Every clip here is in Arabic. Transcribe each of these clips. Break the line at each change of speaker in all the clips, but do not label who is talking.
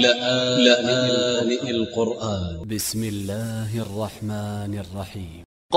لآن القرآن. ب س م الله الرحمن الرحيم.
ق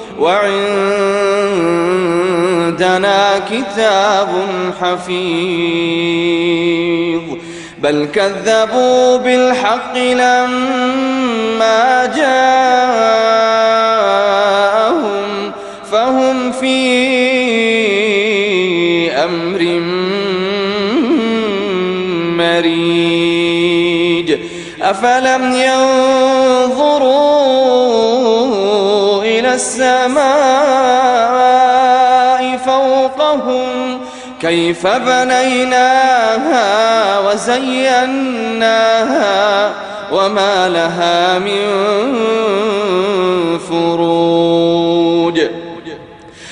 وعندنا كتاب حفيظ. بل كذبوا بالحق لما جاءهم فهم في أمر مريج. أفلم ينظروا فوقهم كيف بنيناها وزيناها وما لها من فروج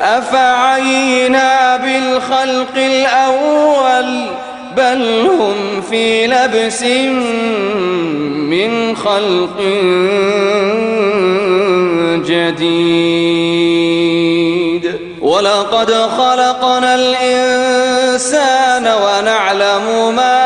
أفعينا بالخلق الأول بل هم في لبس من خلق جديد. ولقد خلقنا الإنسان ونعلم ما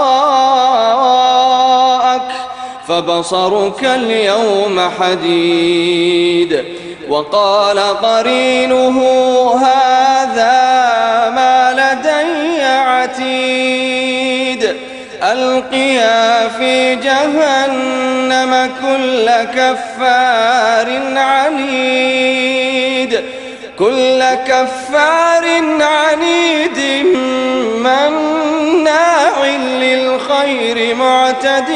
فبصرك اليوم حديد وقال قرينه هذا ما لدي عتيد ألقيا في جهنم كل كفار عنيد كل كفار عنيد مناع للخير معتد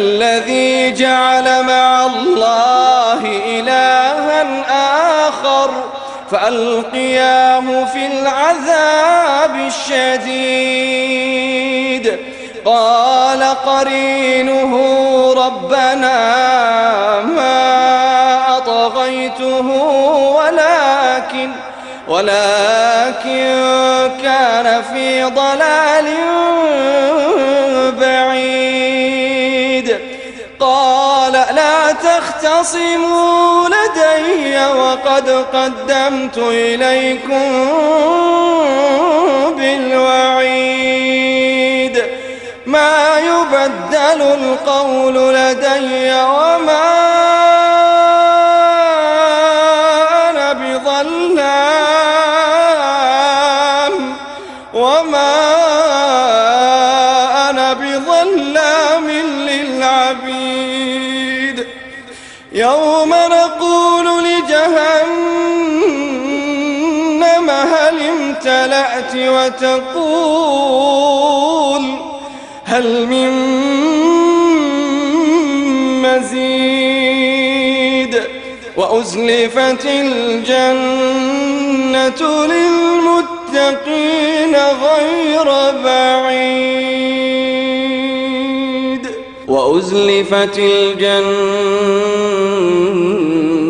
الذي جعل مع الله إلها آخر فألقياه في العذاب الشديد. قال قرينه ربنا ما أطغيته ولكن ولكن كان في ضلال لا تختصموا لدي وقد قدمت إليكم بالوعيد. ما يبدل القول لدي هل امتلأت وتقول هل من مزيد وأزلفت الجنة للمتقين غير بعيد وأزلفت الجنة